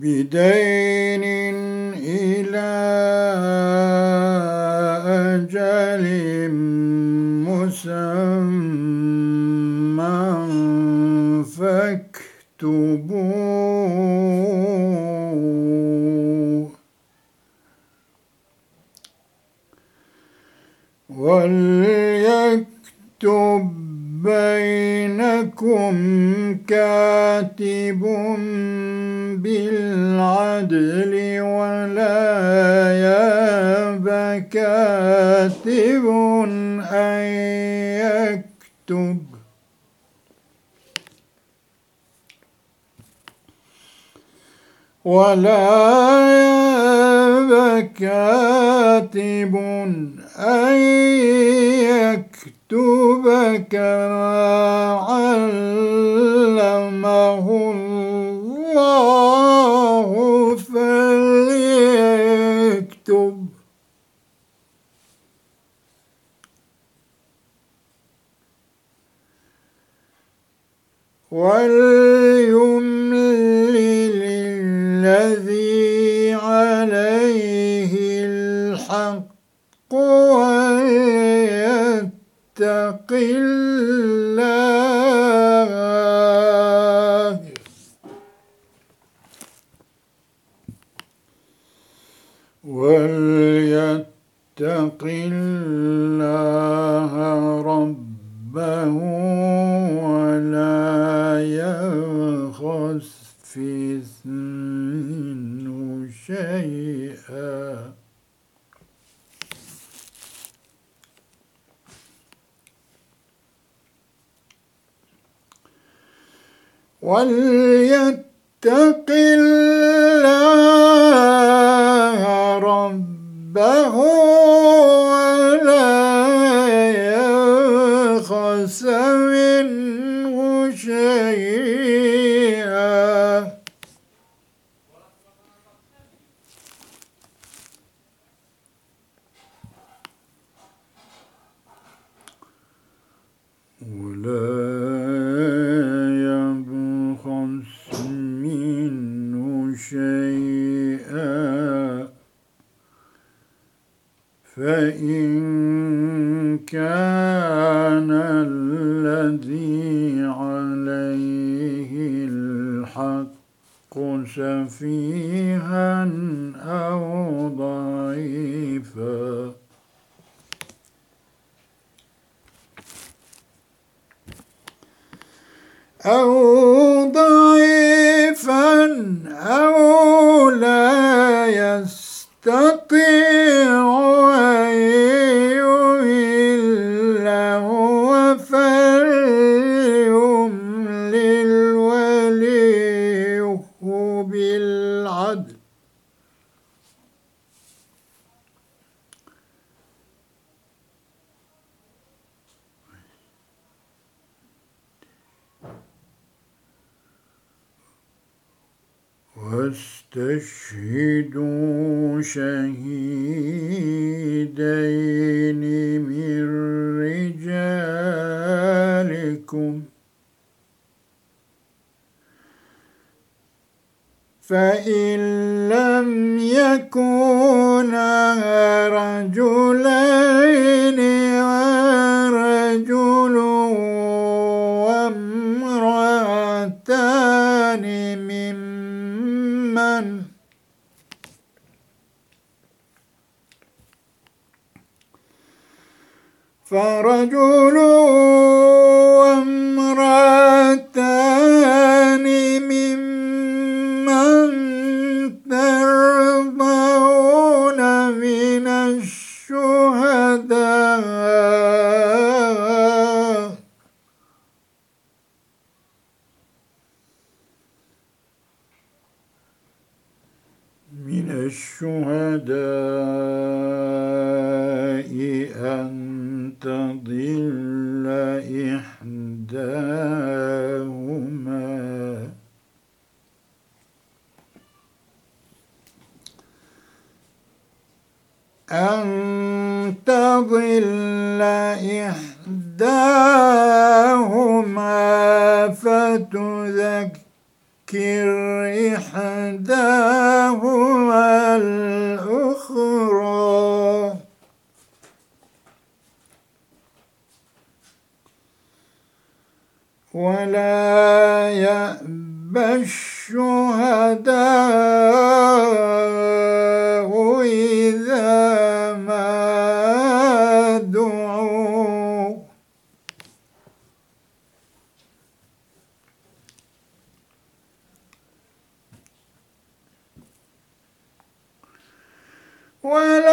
بدين إلى كاتب أن يكتب. ولا ياب كاتب أن يكتب كما علمه الله فليكتب وليملل الذي عليه الحق وليتق الله وليتق الله كان الذي عليه الحق سفيها أو ضعيفا. أو ضعيفا أو لا يستطيع واستشهدوا شهيدين من رجالكم. فإن لم يكونا رجلين ورجل وامرأتان ممن فرجل إحداهما أن تضل إحداهما فتذكر إحداهما الأخرى ولا يأبى الشهداء إذا ما دعوا. ولا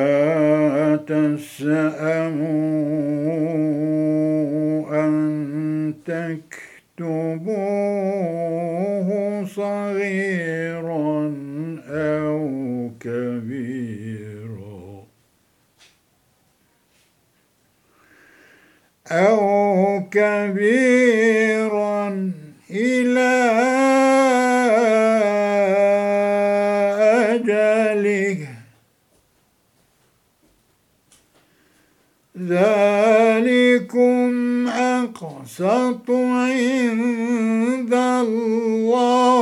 ولا تسأموا أن تكتبوه صغيرا أو كبيرا أو كبيرا أقسط عند الله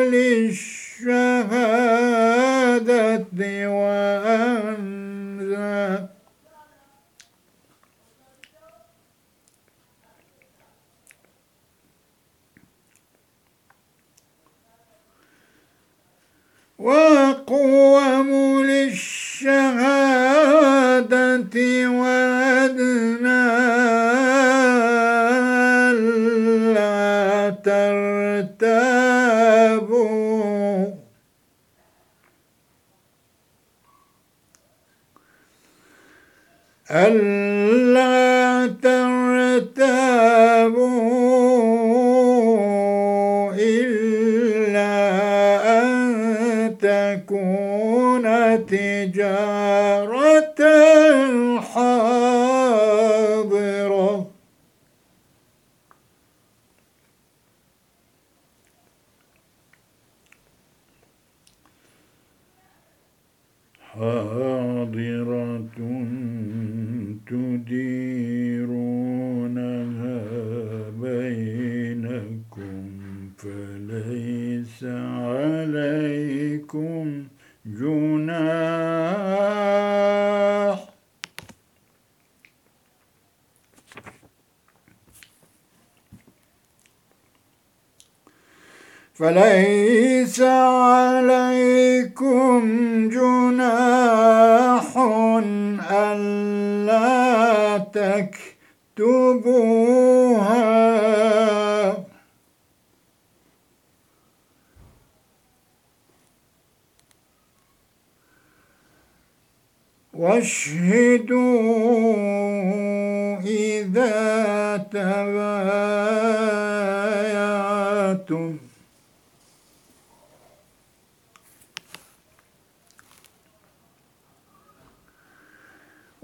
للشهادة وأنزل. وأقوم للشهادة وأدنى ألا ترتابوا. ألا ترتابوا فليس عليكم جناح ألا تكتبوها. واشهدوا إذا تبايعتم.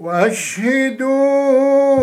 وأشهدوا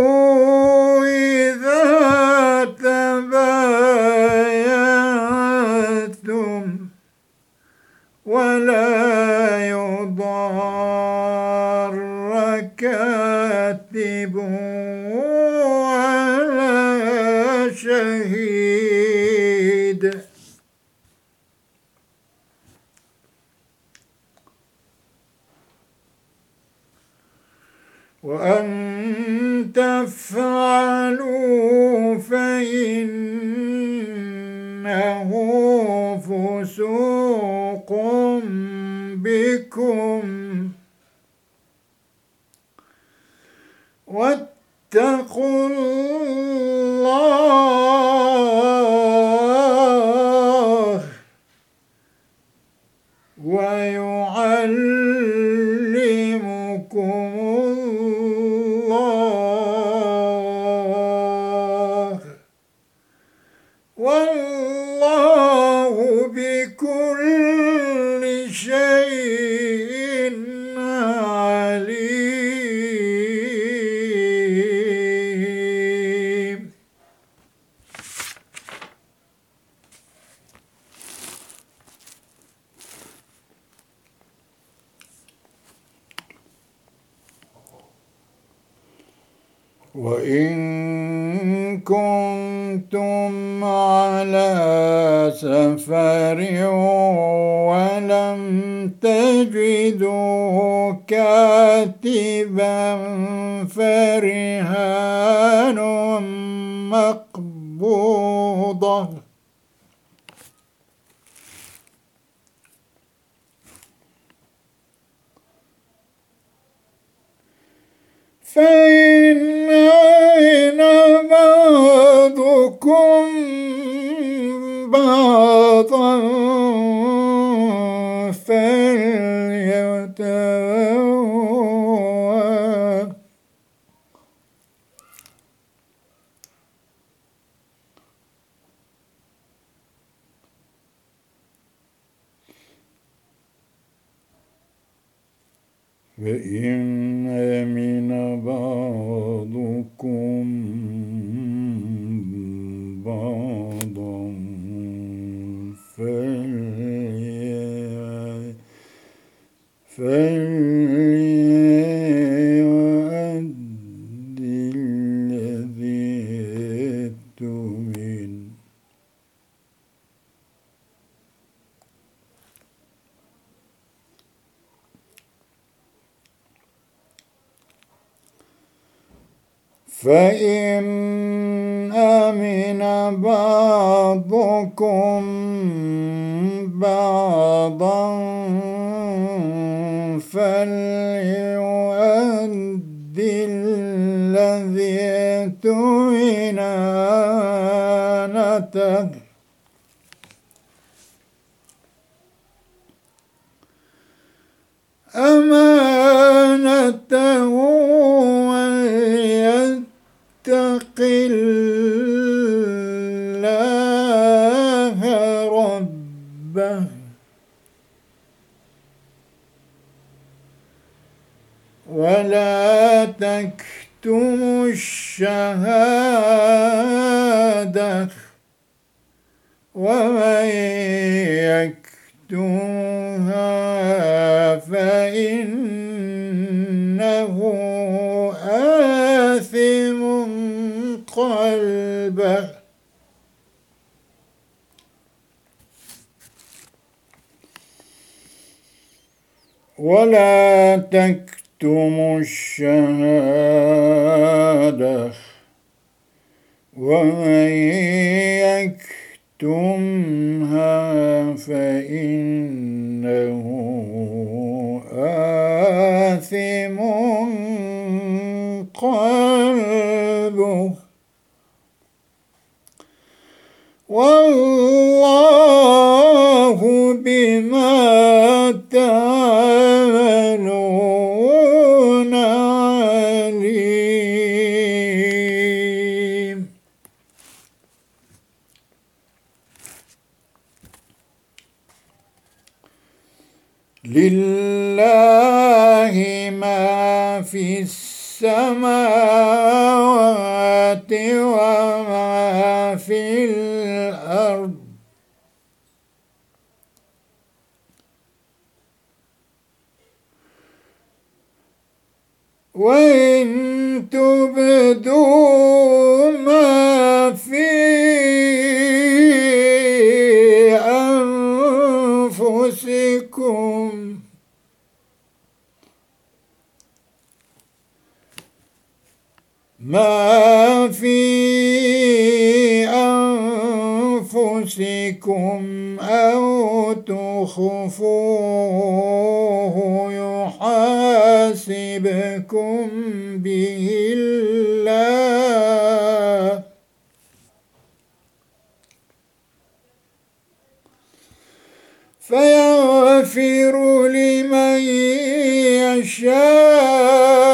فإن فليؤد الذي اؤتمن أمانته وليتق الله ربه ولا تكتموا الشهادة ومن يكتمها فإنه آثم قلبه. ولا تكتموا الشهادة ومن يكتمها فإنه آثم قلبه والله وإن تبدوا ما في أنفسكم. ما في أنفسكم أو تخفوه يحاسبكم به الله. فيغفر لمن يشاء.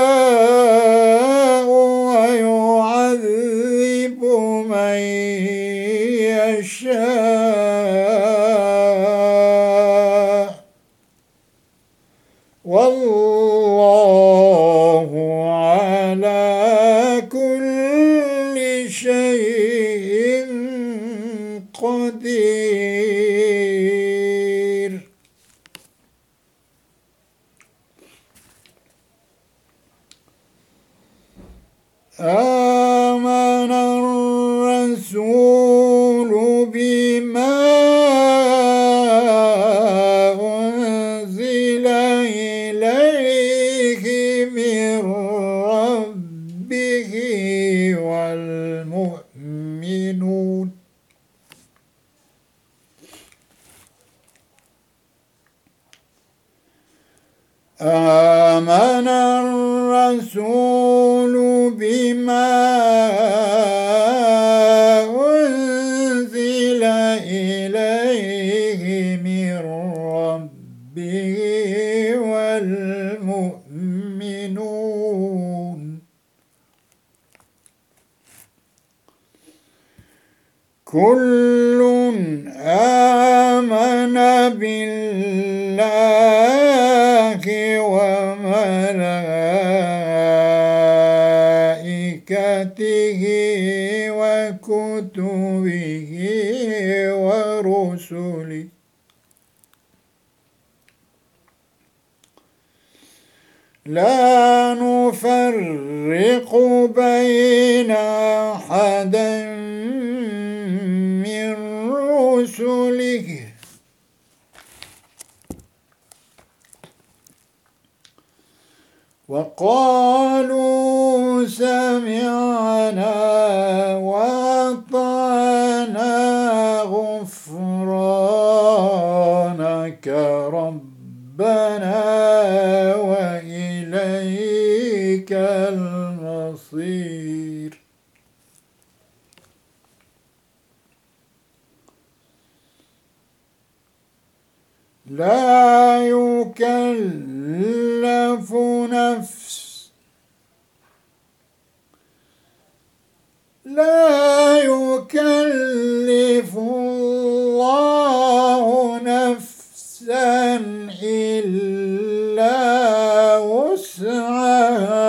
بالله وملائكته وكتبه ورسله. لا نفرق بين أحد من رسله وقالوا سمعنا وأطعنا غفرانك ربنا وإليك المصير. لا يكلف نفس لا يكلف الله نفسا إلا وسعها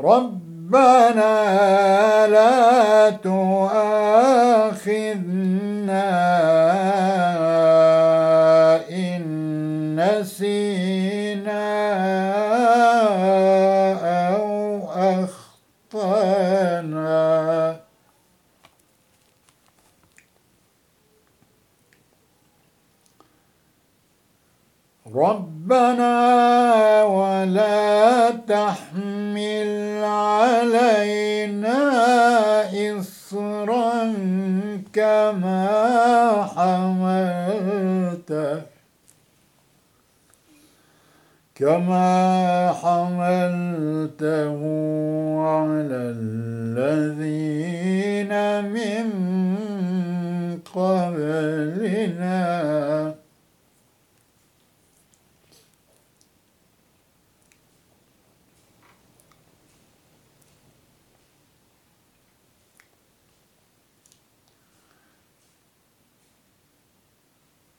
ربنا لا تؤاخذنا إن نسينا أو أخطأنا. ربنا ولا تحمل كما حملته على الذين من قبلنا؟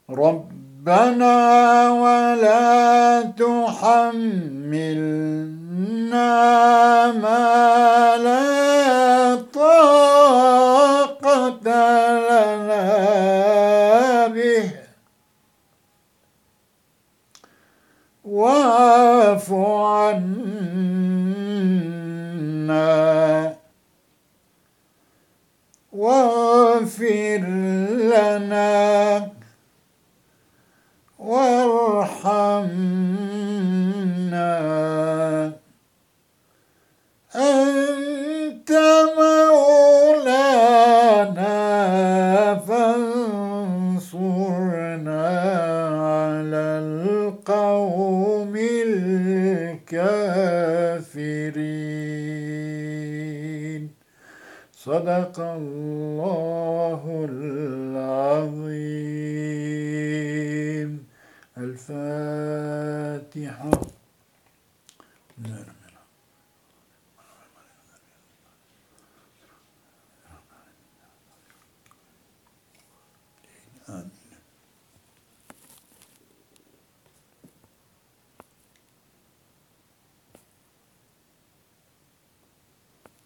ربنا ولا تحملنا. على القوم الكافرين. صدق الله العظيم. الفاتحة.